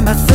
by my side.